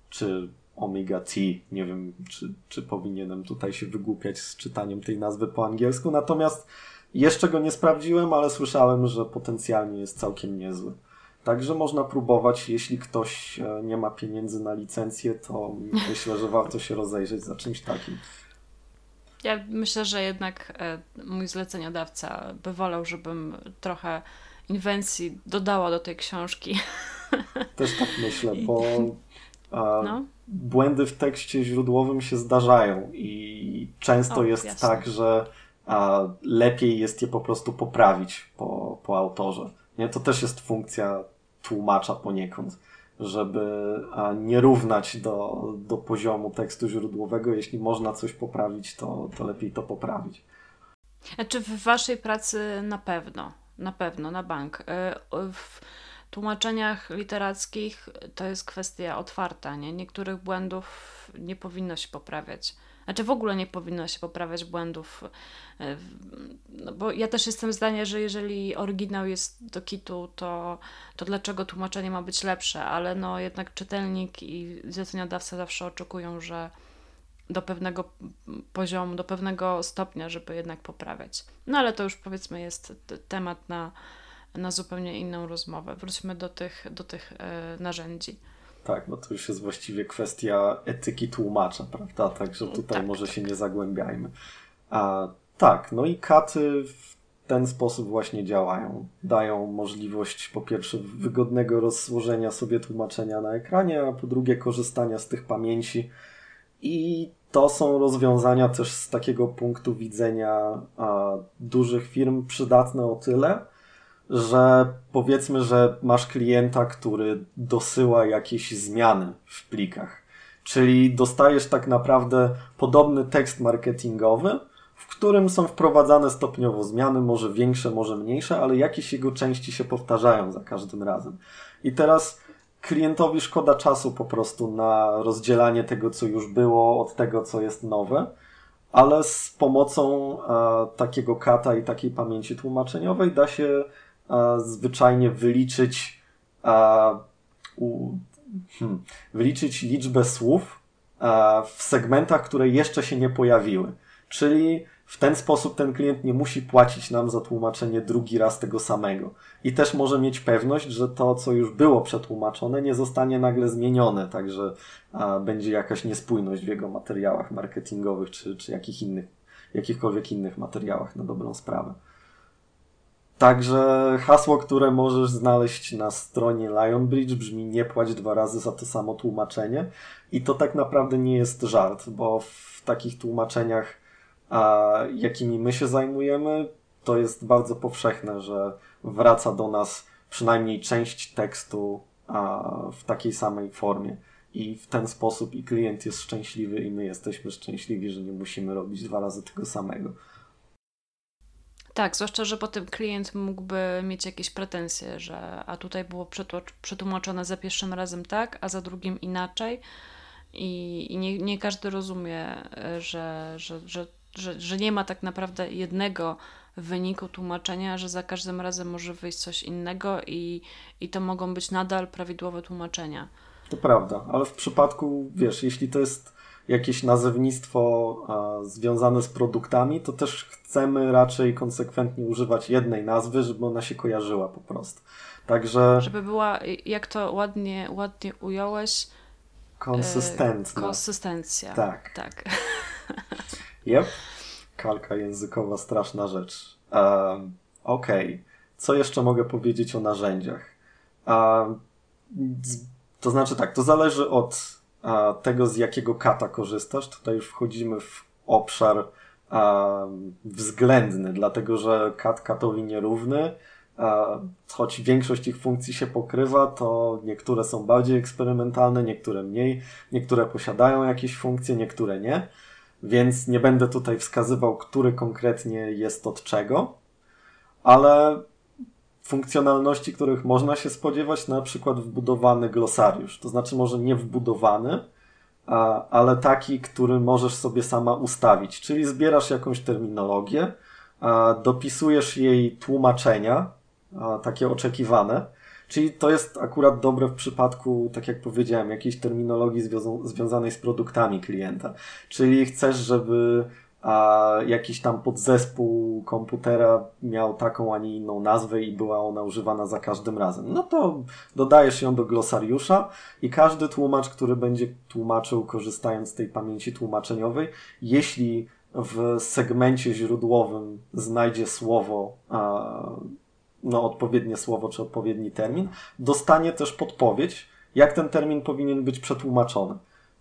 czy Omega T. Nie wiem, czy, czy powinienem tutaj się wygłupiać z czytaniem tej nazwy po angielsku. Natomiast jeszcze go nie sprawdziłem, ale słyszałem, że potencjalnie jest całkiem niezły. Także można próbować, jeśli ktoś e, nie ma pieniędzy na licencję, to myślę, że warto się rozejrzeć za czymś takim. Ja myślę, że jednak e, mój zleceniodawca by wolał, żebym trochę inwencji dodała do tej książki. Też tak myślę, bo no. błędy w tekście źródłowym się zdarzają i często o, jest jasne. tak, że lepiej jest je po prostu poprawić po, po autorze. Nie? To też jest funkcja tłumacza poniekąd, żeby nie równać do, do poziomu tekstu źródłowego. Jeśli można coś poprawić, to, to lepiej to poprawić. Znaczy w waszej pracy na pewno, na pewno, na bank. E, w tłumaczeniach literackich to jest kwestia otwarta, nie? Niektórych błędów nie powinno się poprawiać. Znaczy w ogóle nie powinno się poprawiać błędów. E, no bo ja też jestem zdania, że jeżeli oryginał jest do kitu, to, to dlaczego tłumaczenie ma być lepsze? Ale no jednak czytelnik i zleceniodawca zawsze oczekują, że do pewnego poziomu, do pewnego stopnia, żeby jednak poprawiać. No ale to już powiedzmy jest temat na, na zupełnie inną rozmowę. Wróćmy do tych, do tych e, narzędzi. Tak, no to już jest właściwie kwestia etyki tłumacza, prawda? Także tutaj tak, może się nie zagłębiajmy. A, tak, no i katy w ten sposób właśnie działają. Dają możliwość po pierwsze wygodnego rozłożenia sobie tłumaczenia na ekranie, a po drugie korzystania z tych pamięci. I to są rozwiązania też z takiego punktu widzenia a, dużych firm przydatne o tyle, że powiedzmy, że masz klienta, który dosyła jakieś zmiany w plikach. Czyli dostajesz tak naprawdę podobny tekst marketingowy, w którym są wprowadzane stopniowo zmiany, może większe, może mniejsze, ale jakieś jego części się powtarzają za każdym razem. I teraz klientowi szkoda czasu po prostu na rozdzielanie tego, co już było, od tego, co jest nowe, ale z pomocą e, takiego kata i takiej pamięci tłumaczeniowej da się zwyczajnie wyliczyć, hmm, wyliczyć liczbę słów w segmentach, które jeszcze się nie pojawiły. Czyli w ten sposób ten klient nie musi płacić nam za tłumaczenie drugi raz tego samego. I też może mieć pewność, że to, co już było przetłumaczone, nie zostanie nagle zmienione, także a, będzie jakaś niespójność w jego materiałach marketingowych czy, czy jakich innych, jakichkolwiek innych materiałach na dobrą sprawę. Także hasło, które możesz znaleźć na stronie Lionbridge brzmi nie płać dwa razy za to samo tłumaczenie. I to tak naprawdę nie jest żart, bo w takich tłumaczeniach, a, jakimi my się zajmujemy, to jest bardzo powszechne, że wraca do nas przynajmniej część tekstu a, w takiej samej formie. I w ten sposób i klient jest szczęśliwy, i my jesteśmy szczęśliwi, że nie musimy robić dwa razy tego samego. Tak, zwłaszcza, że potem klient mógłby mieć jakieś pretensje, że a tutaj było przetłumaczone za pierwszym razem tak, a za drugim inaczej. I, i nie, nie każdy rozumie, że, że, że, że, że nie ma tak naprawdę jednego wyniku tłumaczenia, że za każdym razem może wyjść coś innego i, i to mogą być nadal prawidłowe tłumaczenia. To prawda, ale w przypadku, wiesz, jeśli to jest jakieś nazewnictwo związane z produktami, to też chcemy raczej konsekwentnie używać jednej nazwy, żeby ona się kojarzyła po prostu. Także. Żeby była, jak to ładnie, ładnie ująłeś. Konsystentna. konsystencja. Tak. Tak. Yep. Kalka językowa, straszna rzecz. Um, Okej. Okay. Co jeszcze mogę powiedzieć o narzędziach? Um, to znaczy tak, to zależy od tego, z jakiego kata korzystasz. Tutaj już wchodzimy w obszar względny, dlatego że kat katowi nierówny. Choć większość ich funkcji się pokrywa, to niektóre są bardziej eksperymentalne, niektóre mniej, niektóre posiadają jakieś funkcje, niektóre nie. Więc nie będę tutaj wskazywał, który konkretnie jest od czego, ale funkcjonalności, których można się spodziewać, na przykład wbudowany glosariusz. To znaczy może nie wbudowany, ale taki, który możesz sobie sama ustawić. Czyli zbierasz jakąś terminologię, dopisujesz jej tłumaczenia, takie oczekiwane, Czyli to jest akurat dobre w przypadku, tak jak powiedziałem, jakiejś terminologii związanej z produktami klienta. Czyli chcesz, żeby a jakiś tam podzespół komputera miał taką, a nie inną nazwę i była ona używana za każdym razem. No to dodajesz ją do glosariusza i każdy tłumacz, który będzie tłumaczył korzystając z tej pamięci tłumaczeniowej, jeśli w segmencie źródłowym znajdzie słowo, no odpowiednie słowo czy odpowiedni termin, dostanie też podpowiedź, jak ten termin powinien być przetłumaczony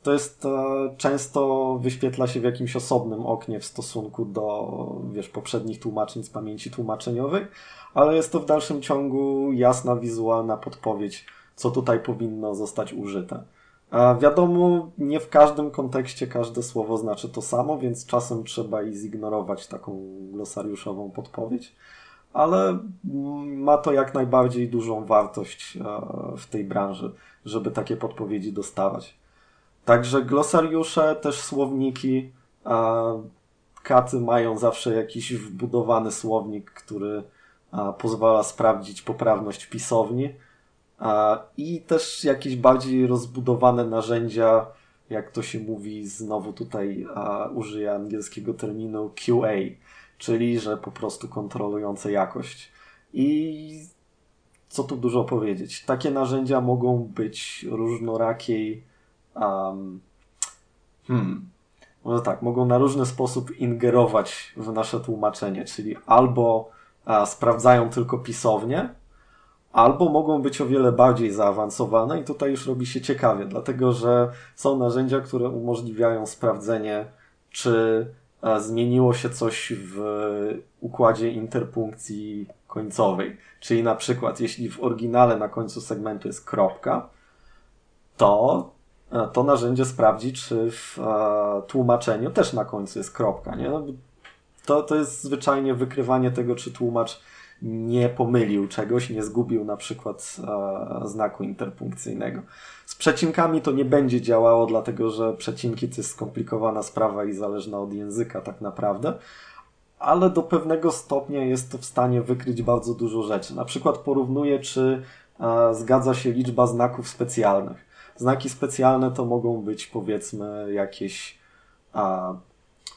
to jest e, często wyświetla się w jakimś osobnym oknie w stosunku do wiesz, poprzednich tłumaczeń z pamięci tłumaczeniowej, ale jest to w dalszym ciągu jasna wizualna podpowiedź, co tutaj powinno zostać użyte. A wiadomo, nie w każdym kontekście każde słowo znaczy to samo, więc czasem trzeba i zignorować taką glosariuszową podpowiedź, ale ma to jak najbardziej dużą wartość e, w tej branży, żeby takie podpowiedzi dostawać. Także glosariusze, też słowniki. Katy mają zawsze jakiś wbudowany słownik, który pozwala sprawdzić poprawność pisowni. I też jakieś bardziej rozbudowane narzędzia, jak to się mówi, znowu tutaj użyję angielskiego terminu QA, czyli że po prostu kontrolujące jakość. I co tu dużo powiedzieć? Takie narzędzia mogą być różnorakiej um, hmm, tak, mogą na różny sposób ingerować w nasze tłumaczenie, czyli albo a, sprawdzają tylko pisownie, albo mogą być o wiele bardziej zaawansowane i tutaj już robi się ciekawie, dlatego że są narzędzia, które umożliwiają sprawdzenie, czy zmieniło się coś w układzie interpunkcji końcowej. Czyli na przykład, jeśli w oryginale na końcu segmentu jest kropka, to to narzędzie sprawdzi, czy w e, tłumaczeniu też na końcu jest kropka. Nie? No, to, to jest zwyczajnie wykrywanie tego, czy tłumacz nie pomylił czegoś, nie zgubił na przykład e, znaku interpunkcyjnego. Z przecinkami to nie będzie działało, dlatego że przecinki to jest skomplikowana sprawa i zależna od języka tak naprawdę, ale do pewnego stopnia jest to w stanie wykryć bardzo dużo rzeczy. Na przykład porównuje, czy e, zgadza się liczba znaków specjalnych. Znaki specjalne to mogą być powiedzmy jakieś a,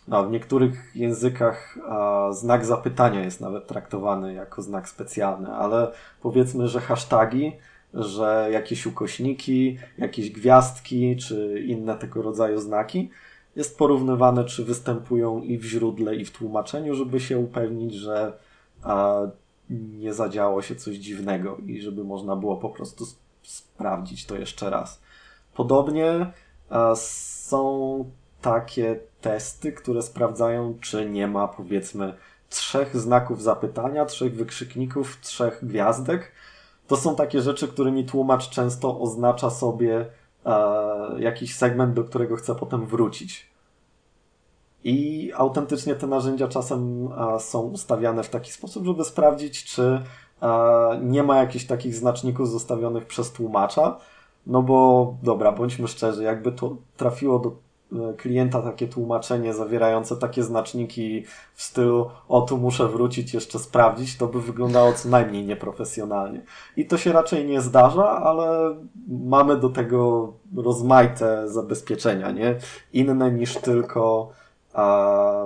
no, w niektórych językach a, znak zapytania jest nawet traktowany jako znak specjalny, ale powiedzmy, że hasztagi, że jakieś ukośniki, jakieś gwiazdki czy inne tego rodzaju znaki jest porównywane, czy występują i w źródle, i w tłumaczeniu, żeby się upewnić, że a, nie zadziało się coś dziwnego i żeby można było po prostu sprawdzić to jeszcze raz. Podobnie e, są takie testy, które sprawdzają, czy nie ma powiedzmy trzech znaków zapytania, trzech wykrzykników, trzech gwiazdek. To są takie rzeczy, którymi tłumacz często oznacza sobie e, jakiś segment, do którego chce potem wrócić. I autentycznie te narzędzia czasem e, są ustawiane w taki sposób, żeby sprawdzić, czy e, nie ma jakichś takich znaczników zostawionych przez tłumacza, no bo dobra, bądźmy szczerzy, jakby to trafiło do e, klienta takie tłumaczenie zawierające takie znaczniki w stylu o tu muszę wrócić, jeszcze sprawdzić, to by wyglądało co najmniej nieprofesjonalnie. I to się raczej nie zdarza, ale mamy do tego rozmaite zabezpieczenia, nie? Inne niż tylko a,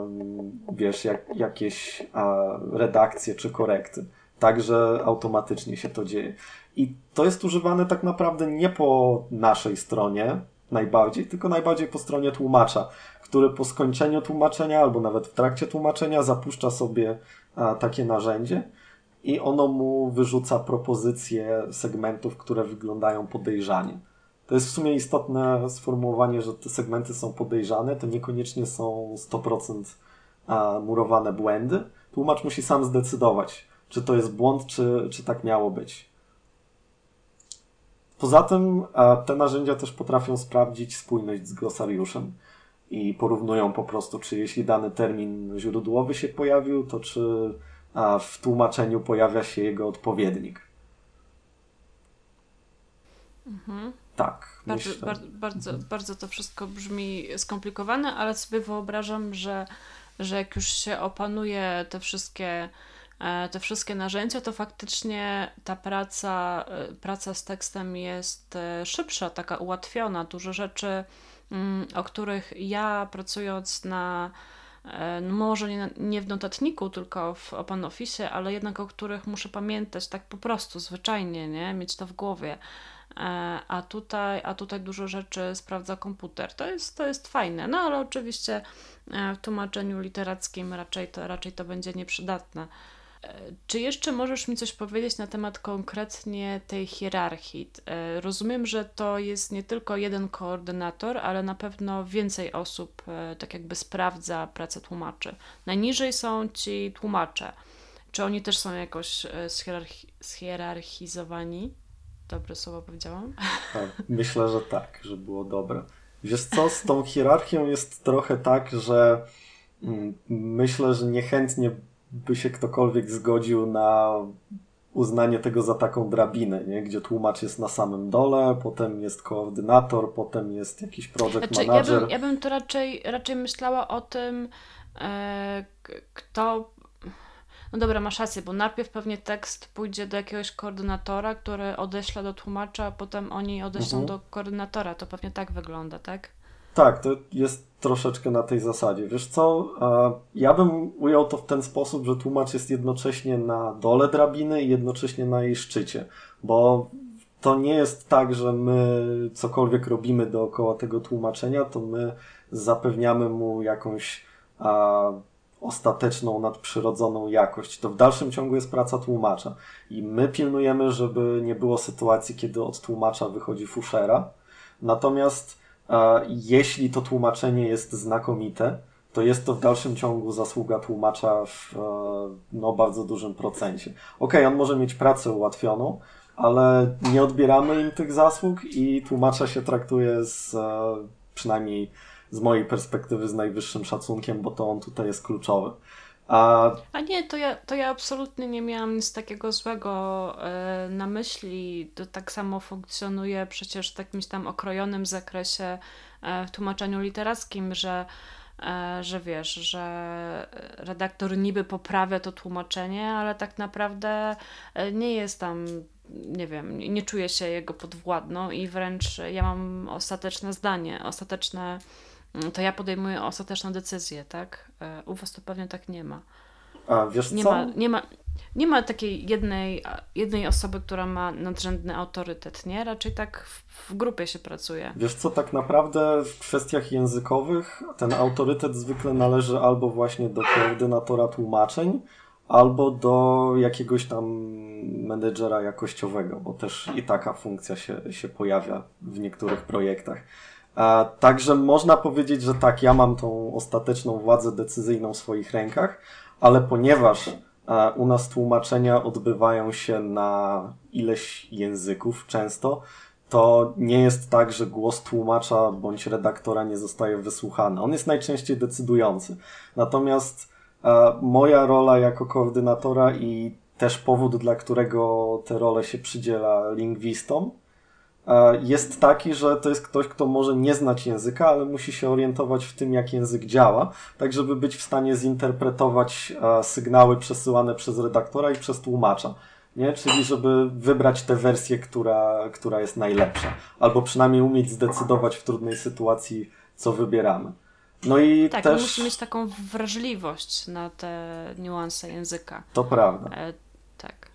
wiesz, jak, jakieś a, redakcje czy korekty. Także automatycznie się to dzieje. I to jest używane tak naprawdę nie po naszej stronie najbardziej, tylko najbardziej po stronie tłumacza, który po skończeniu tłumaczenia albo nawet w trakcie tłumaczenia zapuszcza sobie takie narzędzie i ono mu wyrzuca propozycje segmentów, które wyglądają podejrzanie. To jest w sumie istotne sformułowanie, że te segmenty są podejrzane, to niekoniecznie są 100% murowane błędy. Tłumacz musi sam zdecydować, czy to jest błąd, czy, czy tak miało być. Poza tym te narzędzia też potrafią sprawdzić spójność z glosariuszem i porównują po prostu, czy jeśli dany termin źródłowy się pojawił, to czy w tłumaczeniu pojawia się jego odpowiednik. Mhm. Tak. Bardzo, bardzo, bardzo, mhm. bardzo to wszystko brzmi skomplikowane, ale sobie wyobrażam, że, że jak już się opanuje te wszystkie te wszystkie narzędzia, to faktycznie ta praca, e, praca z tekstem jest szybsza, taka ułatwiona. Dużo rzeczy, mm, o których ja pracując na no może nie, nie, w notatniku, tylko w OpenOffice, ale jednak o których muszę pamiętać tak po prostu, zwyczajnie, nie? mieć to w głowie. E, a tutaj, a tutaj dużo rzeczy sprawdza komputer. To jest, to jest fajne, no ale oczywiście e, w tłumaczeniu literackim raczej to, raczej to będzie nieprzydatne. E, czy jeszcze możesz mi coś powiedzieć na temat konkretnie tej hierarchii? Rozumiem, że to jest nie tylko jeden koordynator, ale na pewno więcej osób tak jakby sprawdza pracę tłumaczy. Najniżej są ci tłumacze. Czy oni też są jakoś schierarchizowani? Dobre słowo powiedziałam? Myślę, że tak, że było dobre. Wiesz co, z tą hierarchią jest trochę tak, że mm, myślę, że niechętnie by się ktokolwiek zgodził na uznanie tego za taką drabinę, nie? gdzie tłumacz jest na samym dole, potem jest koordynator, potem jest jakiś project znaczy, manager. Ja bym, ja bym to raczej, raczej myślała o tym, e, kto no dobra, masz rację, bo najpierw pewnie tekst pójdzie do jakiegoś koordynatora, który odeśle do tłumacza, a potem oni odeślą mhm. do koordynatora. To pewnie tak wygląda, tak? Tak, to jest troszeczkę na tej zasadzie. Wiesz co, ja bym ujął to w ten sposób, że tłumacz jest jednocześnie na dole drabiny i jednocześnie na jej szczycie, bo to nie jest tak, że my cokolwiek robimy dookoła tego tłumaczenia, to my zapewniamy mu jakąś ostateczną, nadprzyrodzoną jakość. To w dalszym ciągu jest praca tłumacza. I my pilnujemy, żeby nie było sytuacji, kiedy od tłumacza wychodzi fuszera. Natomiast jeśli to tłumaczenie jest znakomite, to jest to w dalszym ciągu zasługa tłumacza w e, no, bardzo dużym procencie. Ok, on może mieć pracę ułatwioną, ale nie odbieramy im tych zasług i tłumacza się traktuje z e, przynajmniej z mojej perspektywy z najwyższym szacunkiem, bo to on tutaj jest kluczowy. A, A nie, to ja, to ja absolutnie nie miałam nic takiego złego e, na myśli. To tak samo funkcjonuje przecież w jakimś tam okrojonym zakresie e, w tłumaczeniu literackim, że e, że wiesz, że redaktor niby poprawia to tłumaczenie, ale tak naprawdę nie jest tam, nie wiem, nie czuje się jego podwładną i wręcz ja mam ostateczne zdanie, ostateczne to ja podejmuję ostateczną decyzję, tak? E, u Was to pewnie tak nie ma. A wiesz nie co? Ma, nie, ma, nie ma takiej jednej, jednej osoby, która ma nadrzędny autorytet, nie? Raczej tak w, w grupie się pracuje. Wiesz co, tak naprawdę w kwestiach językowych ten autorytet zwykle należy albo właśnie do koordynatora tłumaczeń, albo do jakiegoś tam menedżera jakościowego, bo też i taka funkcja się, się pojawia w niektórych projektach. Także można powiedzieć, że tak, ja mam tą ostateczną władzę decyzyjną w swoich rękach, ale ponieważ u nas tłumaczenia odbywają się na ileś języków często, to nie jest tak, że głos tłumacza bądź redaktora nie zostaje wysłuchany. On jest najczęściej decydujący. Natomiast moja rola jako koordynatora i też powód, dla którego te role się przydziela lingwistom, E, jest taki, że to jest ktoś, kto może nie znać języka, ale musi się orientować w tym, jak język działa, tak żeby być w stanie zinterpretować e, sygnały przesyłane przez redaktora i przez tłumacza. Nie? Czyli żeby wybrać tę wersję, która, która jest najlepsza, albo przynajmniej umieć zdecydować w trudnej sytuacji, co wybieramy. No i tak, też... musi mieć taką wrażliwość na te niuanse języka. To prawda. E,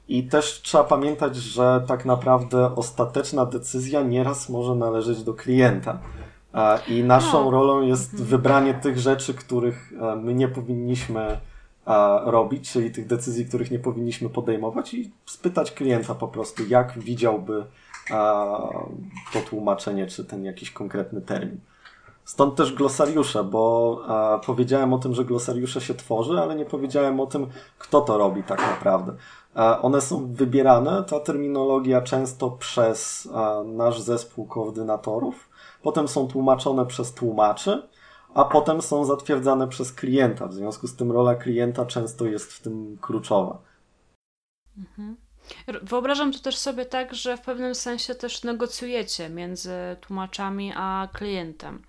i też trzeba pamiętać, że tak naprawdę ostateczna decyzja nieraz może należeć do klienta. I naszą rolą jest mhm. wybranie tych rzeczy, których e, my nie powinniśmy robić, czyli tych decyzji, których nie powinniśmy podejmować i spytać klienta po prostu, jak widziałby to tłumaczenie, czy ten jakiś konkretny termin. Stąd też glosariusze, bo powiedziałem o tym, że glosariusze się tworzy, ale nie powiedziałem o tym, kto to robi tak naprawdę. One są wybierane, ta terminologia często przez nasz zespół koordynatorów, potem są tłumaczone przez tłumaczy, a potem są zatwierdzane przez klienta. W związku z tym rola klienta często jest w tym kluczowa. Mhm. Wyobrażam to też sobie tak, że w pewnym sensie też negocjujecie między tłumaczami a klientem.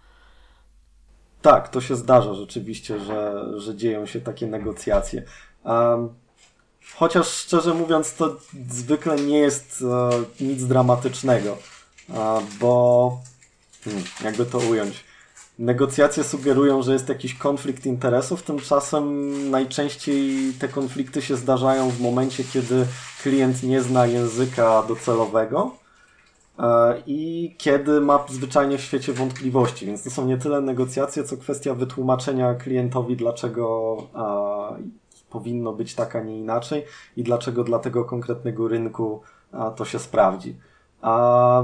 Tak, to się zdarza rzeczywiście, że, że dzieją się takie negocjacje. Um, chociaż szczerze mówiąc, to zwykle nie jest e, nic dramatycznego, e, bo hmm, jakby to ująć. Negocjacje sugerują, że jest jakiś konflikt interesów, tymczasem najczęściej te konflikty się zdarzają w momencie, kiedy klient nie zna języka docelowego i kiedy ma zwyczajnie w świecie wątpliwości. Więc to są nie tyle negocjacje, co kwestia wytłumaczenia klientowi, dlaczego powinno być tak, a nie inaczej i dlaczego dla tego konkretnego rynku to się sprawdzi. A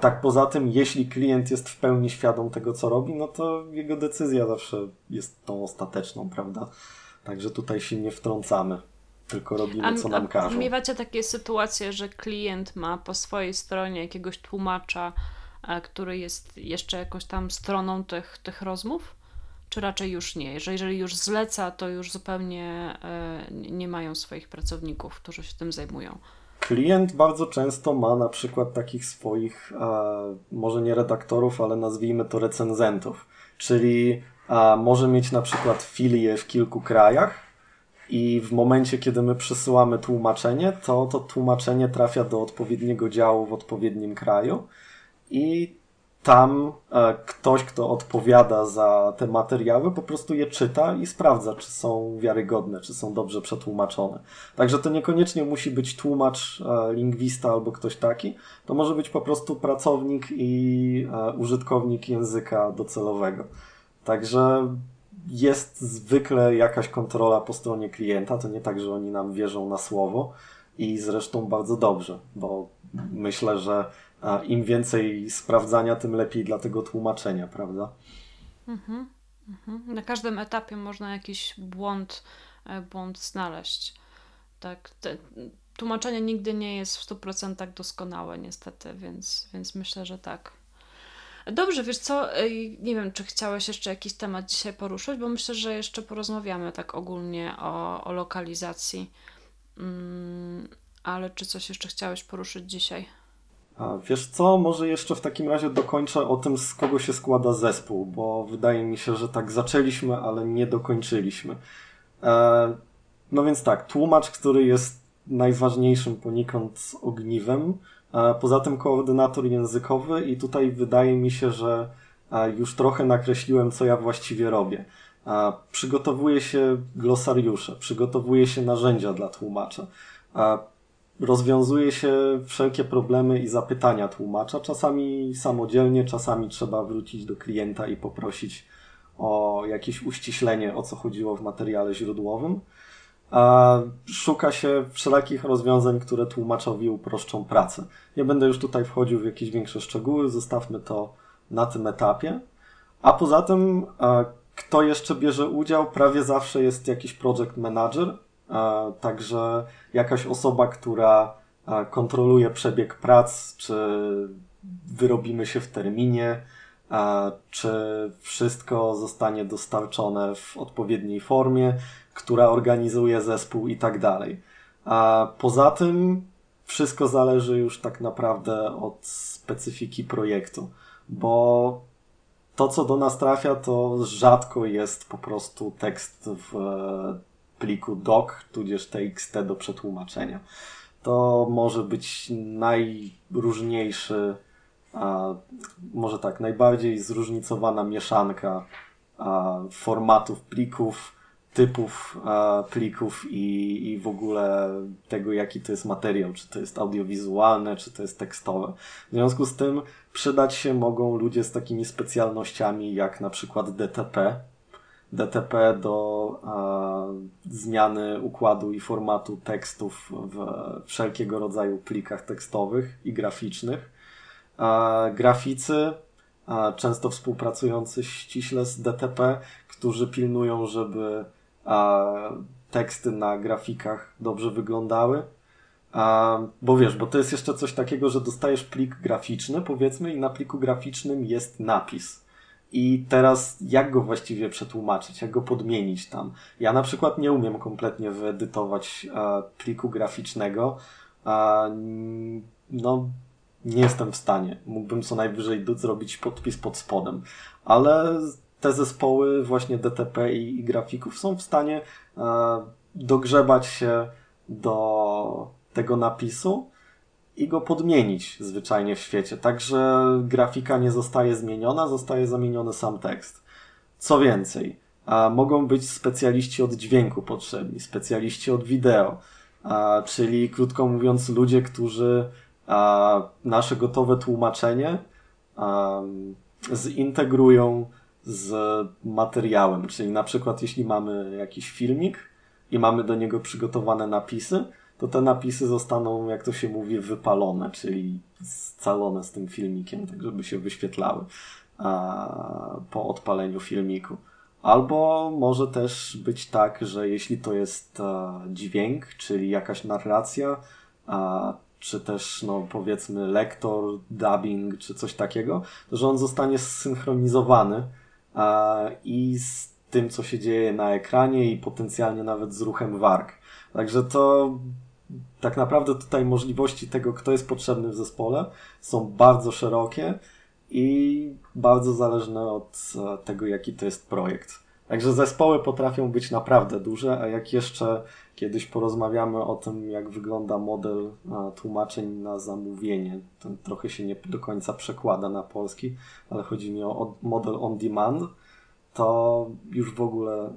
tak poza tym, jeśli klient jest w pełni świadom tego, co robi, no to jego decyzja zawsze jest tą ostateczną, prawda? Także tutaj się nie wtrącamy, tylko robimy, co nam każą. Miewacie takie sytuacje, że klient ma po swojej stronie jakiegoś tłumacza, który jest jeszcze jakąś tam stroną tych, tych rozmów? Czy raczej już nie? Że jeżeli już zleca, to już zupełnie e, nie mają swoich pracowników, którzy się tym zajmują. Klient bardzo często ma na przykład takich swoich, może nie redaktorów, ale nazwijmy to recenzentów. Czyli może mieć na przykład filię w kilku krajach i w momencie, kiedy my przesyłamy tłumaczenie, to to tłumaczenie trafia do odpowiedniego działu w odpowiednim kraju i tam e, ktoś, kto odpowiada za te materiały, po prostu je czyta i sprawdza, czy są wiarygodne, czy są dobrze przetłumaczone. Także to niekoniecznie musi być tłumacz, e, lingwista albo ktoś taki. To może być po prostu pracownik i e, użytkownik języka docelowego. Także jest zwykle jakaś kontrola po stronie klienta. To nie tak, że oni nam wierzą na słowo i zresztą bardzo dobrze, bo myślę, że a im więcej sprawdzania, tym lepiej dla tego tłumaczenia, prawda? Mhm, mhm. Na każdym etapie można jakiś błąd, e, błąd znaleźć. Tak, te, tłumaczenie nigdy nie jest w 100% doskonałe, niestety, więc, więc myślę, że tak. Dobrze, wiesz co, nie wiem, czy chciałeś jeszcze jakiś temat dzisiaj poruszyć, bo myślę, że jeszcze porozmawiamy tak ogólnie o, o lokalizacji. Mm, ale czy coś jeszcze chciałeś poruszyć dzisiaj? A wiesz co, może jeszcze w takim razie dokończę o tym, z kogo się składa zespół, bo wydaje mi się, że tak zaczęliśmy, ale nie dokończyliśmy. E, no więc tak, tłumacz, który jest najważniejszym poniekąd ogniwem, poza tym koordynator językowy i tutaj wydaje mi się, że e, już trochę nakreśliłem, co ja właściwie robię. E, przygotowuje się glosariusze, przygotowuje się narzędzia dla tłumacza e, rozwiązuje się wszelkie problemy i zapytania tłumacza, czasami samodzielnie, czasami trzeba wrócić do klienta i poprosić o jakieś uściślenie, o co chodziło w materiale źródłowym. Szuka się wszelakich rozwiązań, które tłumaczowi uproszczą pracę. Nie będę już tutaj wchodził w jakieś większe szczegóły, zostawmy to na tym etapie. A poza tym, kto jeszcze bierze udział, prawie zawsze jest jakiś project manager, Także jakaś osoba, która kontroluje przebieg prac, czy wyrobimy się w terminie, czy wszystko zostanie dostarczone w odpowiedniej formie, która organizuje zespół i tak dalej. A poza tym wszystko zależy już tak naprawdę od specyfiki projektu, bo to, co do nas trafia, to rzadko jest po prostu tekst w pliku doc, tudzież txt do przetłumaczenia. To może być najróżniejszy, może tak, najbardziej zróżnicowana mieszanka formatów plików, typów plików i, i w ogóle tego, jaki to jest materiał, czy to jest audiowizualne, czy to jest tekstowe. W związku z tym przydać się mogą ludzie z takimi specjalnościami jak na przykład DTP, DTP do zmiany układu i formatu tekstów w wszelkiego rodzaju plikach tekstowych i graficznych. Graficy, często współpracujący ściśle z DTP, którzy pilnują, żeby teksty na grafikach dobrze wyglądały. Bo wiesz, bo to jest jeszcze coś takiego, że dostajesz plik graficzny, powiedzmy, i na pliku graficznym jest napis i teraz jak go właściwie przetłumaczyć, jak go podmienić tam? Ja na przykład nie umiem kompletnie wyedytować e, pliku graficznego. E, no, nie jestem w stanie. Mógłbym co najwyżej zrobić podpis pod spodem, ale te zespoły właśnie DTP i, i grafików są w stanie e, dogrzebać się do tego napisu i go podmienić zwyczajnie w świecie. Także grafika nie zostaje zmieniona, zostaje zamieniony sam tekst. Co więcej, a mogą być specjaliści od dźwięku potrzebni, specjaliści od wideo, a, czyli krótko mówiąc ludzie, którzy a, nasze gotowe tłumaczenie a, zintegrują z materiałem, czyli na przykład jeśli mamy jakiś filmik i mamy do niego przygotowane napisy, to te napisy zostaną, jak to się mówi, wypalone, czyli scalone z tym filmikiem, tak żeby się wyświetlały a, po odpaleniu filmiku. Albo może też być tak, że jeśli to jest a, dźwięk, czyli jakaś narracja, a, czy też, no powiedzmy, lektor, dubbing, czy coś takiego, to że on zostanie zsynchronizowany i z tym, co się dzieje na ekranie i potencjalnie nawet z ruchem warg. Także to tak naprawdę tutaj możliwości tego, kto jest potrzebny w zespole, są bardzo szerokie i bardzo zależne od e, tego, jaki to jest projekt. Także zespoły potrafią być naprawdę duże, a jak jeszcze kiedyś porozmawiamy o tym, jak wygląda model tłumaczeń na zamówienie, to trochę się nie do końca przekłada na polski, ale chodzi mi o model on demand, to już w ogóle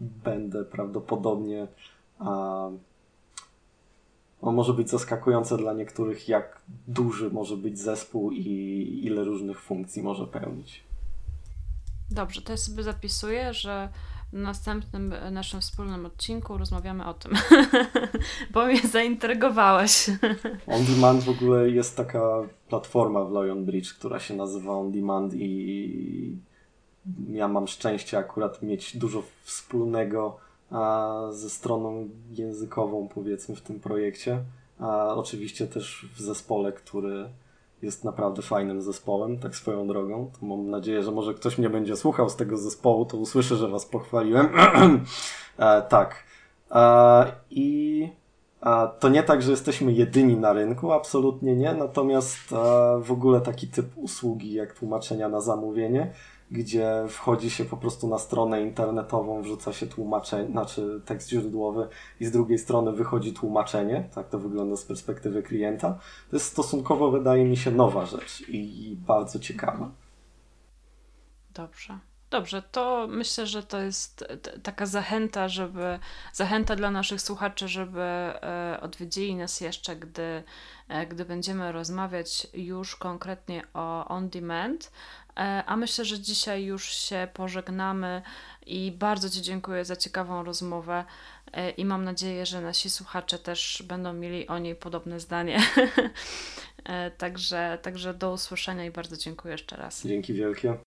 będę prawdopodobnie on może być zaskakujące dla niektórych, jak duży może być zespół i ile różnych funkcji może pełnić. Dobrze, to ja sobie zapisuję, że w następnym naszym wspólnym odcinku rozmawiamy o tym, bo mnie zaintrygowałeś. On Demand w ogóle jest taka platforma w Lion Bridge, która się nazywa On Demand i ja mam szczęście akurat mieć dużo wspólnego ze stroną językową, powiedzmy, w tym projekcie. A oczywiście też w zespole, który jest naprawdę fajnym zespołem, tak swoją drogą. To mam nadzieję, że może ktoś mnie będzie słuchał z tego zespołu, to usłyszę, że Was pochwaliłem. e, tak. E, I e, to nie tak, że jesteśmy jedyni na rynku, absolutnie nie. Natomiast e, w ogóle taki typ usługi jak tłumaczenia na zamówienie gdzie wchodzi się po prostu na stronę internetową, wrzuca się tłumaczenie, znaczy tekst źródłowy i z drugiej strony wychodzi tłumaczenie, tak to wygląda z perspektywy klienta. To jest stosunkowo, wydaje mi się, nowa rzecz i, i bardzo ciekawa. Dobrze. Dobrze, to myślę, że to jest taka zachęta, żeby zachęta dla naszych słuchaczy, żeby e, odwiedzili nas jeszcze, gdy, e, gdy będziemy rozmawiać już konkretnie o on demand. E, a myślę, że dzisiaj już się pożegnamy i bardzo Ci dziękuję za ciekawą rozmowę i mam nadzieję, że nasi słuchacze też będą mieli o niej podobne zdanie. także, także do usłyszenia i bardzo dziękuję jeszcze raz. Dzięki wielkie.